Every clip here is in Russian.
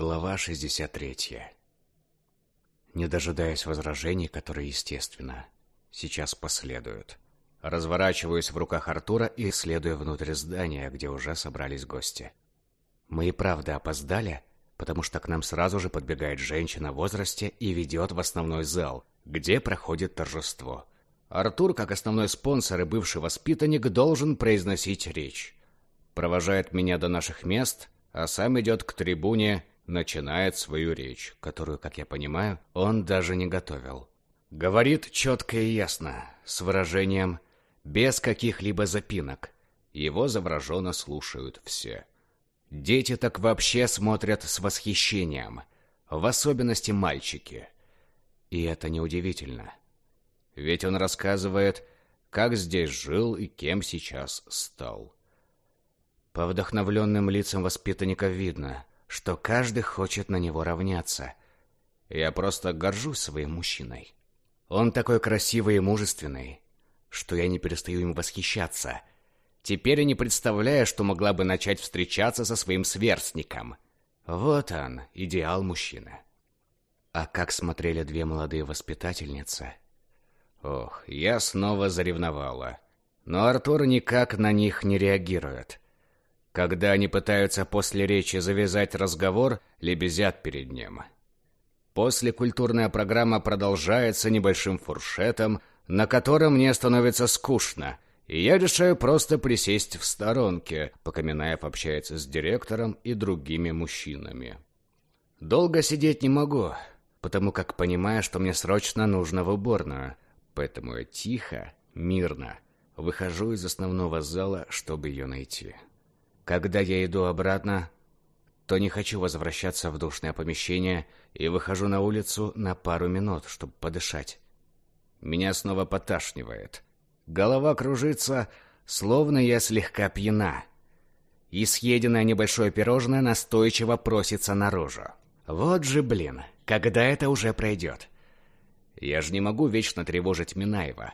Глава 63. Не дожидаясь возражений, которые, естественно, сейчас последуют, разворачиваюсь в руках Артура и следую внутрь здания, где уже собрались гости. Мы и правда опоздали, потому что к нам сразу же подбегает женщина в возрасте и ведет в основной зал, где проходит торжество. Артур, как основной спонсор и бывший воспитанник, должен произносить речь. Провожает меня до наших мест, а сам идет к трибуне начинает свою речь, которую, как я понимаю, он даже не готовил. Говорит четко и ясно, с выражением, без каких-либо запинок. Его завороженно слушают все. Дети так вообще смотрят с восхищением, в особенности мальчики. И это неудивительно. Ведь он рассказывает, как здесь жил и кем сейчас стал. По вдохновленным лицам воспитанников видно, что каждый хочет на него равняться. Я просто горжусь своим мужчиной. Он такой красивый и мужественный, что я не перестаю им восхищаться. Теперь я не представляю, что могла бы начать встречаться со своим сверстником. Вот он, идеал мужчины. А как смотрели две молодые воспитательницы. Ох, я снова заревновала. Но Артур никак на них не реагирует. Когда они пытаются после речи завязать разговор, лебезят перед ним. После культурная программа продолжается небольшим фуршетом, на котором мне становится скучно, и я решаю просто присесть в сторонке, пока Минаев общается с директором и другими мужчинами. Долго сидеть не могу, потому как понимаю, что мне срочно нужно в уборную, поэтому я тихо, мирно выхожу из основного зала, чтобы ее найти. Когда я иду обратно, то не хочу возвращаться в душное помещение и выхожу на улицу на пару минут, чтобы подышать. Меня снова поташнивает. Голова кружится, словно я слегка пьяна. И съеденное небольшое пирожное настойчиво просится наружу. Вот же, блин, когда это уже пройдет? Я же не могу вечно тревожить Минаева.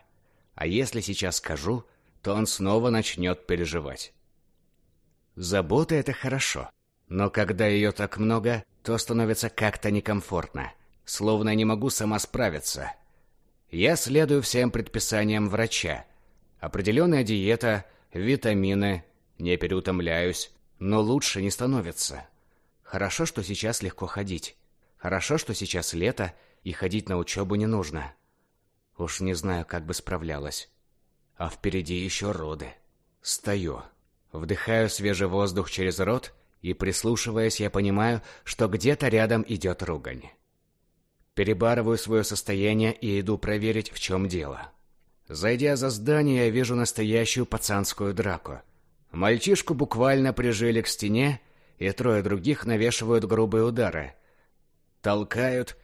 А если сейчас скажу, то он снова начнет переживать. Забота — это хорошо. Но когда ее так много, то становится как-то некомфортно. Словно не могу сама справиться. Я следую всем предписаниям врача. Определенная диета, витамины, не переутомляюсь, но лучше не становится. Хорошо, что сейчас легко ходить. Хорошо, что сейчас лето, и ходить на учебу не нужно. Уж не знаю, как бы справлялась. А впереди еще роды. Стою. Вдыхаю свежий воздух через рот, и, прислушиваясь, я понимаю, что где-то рядом идет ругань. Перебарываю свое состояние и иду проверить, в чем дело. Зайдя за здание, я вижу настоящую пацанскую драку. Мальчишку буквально прижили к стене, и трое других навешивают грубые удары. Толкают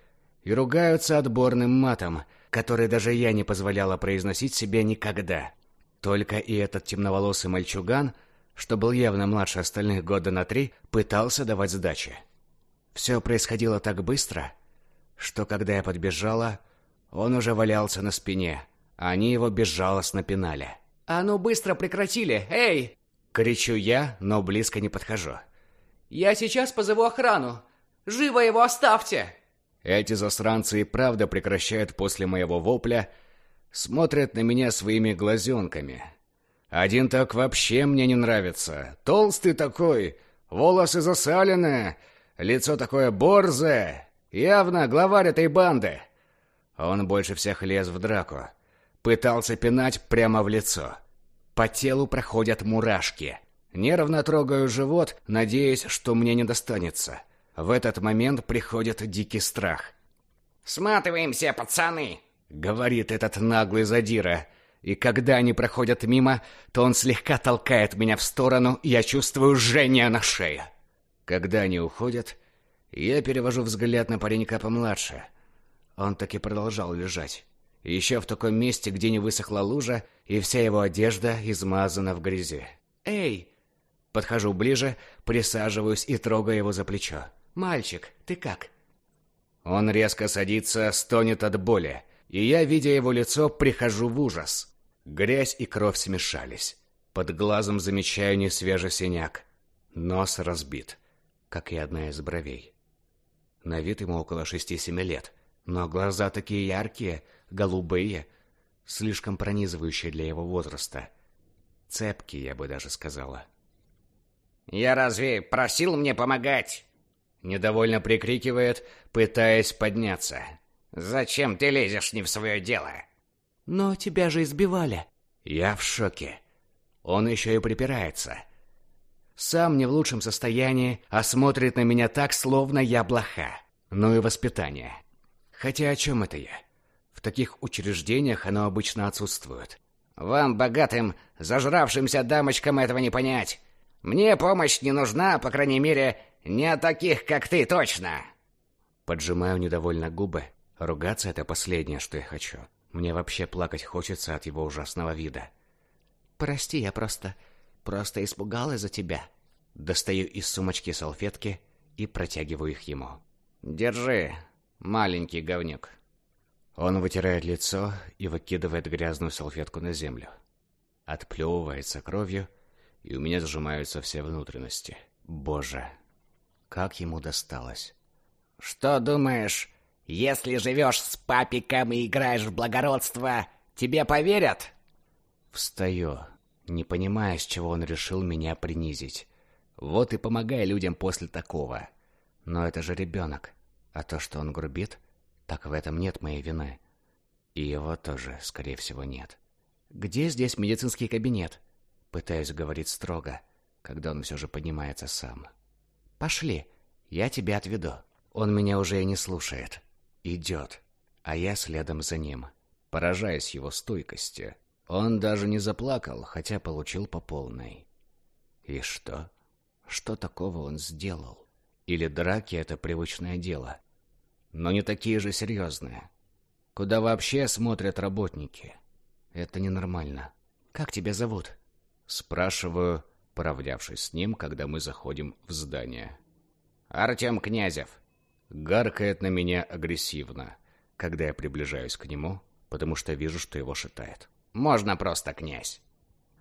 и ругаются отборным матом, который даже я не позволяла произносить себе никогда. Только и этот темноволосый мальчуган — что был явно младше остальных года на три, пытался давать сдачи. Все происходило так быстро, что когда я подбежала, он уже валялся на спине, а они его безжалостно пинали. «А ну быстро прекратили! Эй!» Кричу я, но близко не подхожу. «Я сейчас позову охрану! Живо его оставьте!» Эти засранцы и правда прекращают после моего вопля, смотрят на меня своими глазенками, один так вообще мне не нравится. Толстый такой, волосы засаленные, лицо такое борзое. Явно главарь этой банды. Он больше всех лез в драку. Пытался пинать прямо в лицо. По телу проходят мурашки. Нервно трогаю живот, надеясь, что мне не достанется. В этот момент приходит дикий страх. «Сматываемся, пацаны!» — говорит этот наглый задира — и когда они проходят мимо, то он слегка толкает меня в сторону, и я чувствую жжение на шее. Когда они уходят, я перевожу взгляд на паренька помладше. Он так и продолжал лежать. Еще в таком месте, где не высохла лужа, и вся его одежда измазана в грязи. «Эй!» Подхожу ближе, присаживаюсь и трогаю его за плечо. «Мальчик, ты как?» Он резко садится, стонет от боли, и я, видя его лицо, прихожу в ужас. Грязь и кровь смешались. Под глазом замечаю несвежий синяк. Нос разбит, как и одна из бровей. На вид ему около шести-семи лет, но глаза такие яркие, голубые, слишком пронизывающие для его возраста. Цепкие, я бы даже сказала. «Я разве просил мне помогать?» Недовольно прикрикивает, пытаясь подняться. «Зачем ты лезешь не в свое дело?» «Но тебя же избивали». Я в шоке. Он еще и припирается. Сам не в лучшем состоянии, а смотрит на меня так, словно я блоха. Ну и воспитание. Хотя о чем это я? В таких учреждениях оно обычно отсутствует. «Вам, богатым, зажравшимся дамочкам, этого не понять. Мне помощь не нужна, по крайней мере, не от таких, как ты, точно!» Поджимаю недовольно губы. Ругаться — это последнее, что я хочу. Мне вообще плакать хочется от его ужасного вида. «Прости, я просто... просто испугалась за тебя». Достаю из сумочки салфетки и протягиваю их ему. «Держи, маленький говнюк». Он вытирает лицо и выкидывает грязную салфетку на землю. Отплевывается кровью, и у меня сжимаются все внутренности. Боже, как ему досталось. «Что думаешь, если живешь с папиком и играешь в благородство, тебе поверят?» Встаю, не понимая, с чего он решил меня принизить. Вот и помогай людям после такого. Но это же ребенок. А то, что он грубит, так в этом нет моей вины. И его тоже, скорее всего, нет. «Где здесь медицинский кабинет?» Пытаюсь говорить строго, когда он все же поднимается сам. «Пошли, я тебя отведу». Он меня уже и не слушает. Идет, а я следом за ним, поражаясь его стойкости. Он даже не заплакал, хотя получил по полной. И что? Что такого он сделал? Или драки — это привычное дело? Но не такие же серьезные. Куда вообще смотрят работники? Это ненормально. «Как тебя зовут?» Спрашиваю, поравнявшись с ним, когда мы заходим в здание. «Артем Князев». Гаркает на меня агрессивно, когда я приближаюсь к нему, потому что вижу, что его шатает. «Можно просто князь».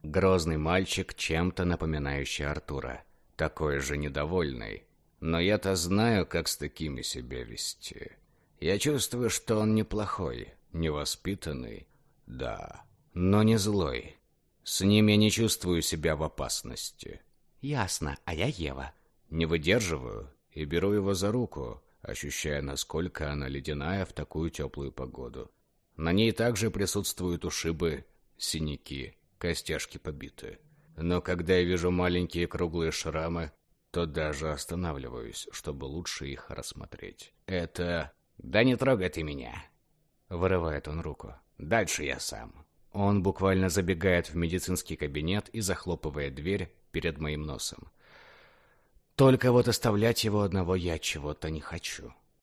Грозный мальчик, чем-то напоминающий Артура. Такой же недовольный. Но я-то знаю, как с такими себя вести. Я чувствую, что он неплохой, невоспитанный, да, но не злой. С ним я не чувствую себя в опасности. Ясно, а я Ева. Не выдерживаю и беру его за руку, ощущая, насколько она ледяная в такую теплую погоду. На ней также присутствуют ушибы, синяки, костяшки побиты. Но когда я вижу маленькие круглые шрамы, то даже останавливаюсь, чтобы лучше их рассмотреть. Это... «Да не трогай ты меня!» Вырывает он руку. «Дальше я сам». Он буквально забегает в медицинский кабинет и захлопывает дверь перед моим носом. Только вот оставлять его одного я чего-то не хочу.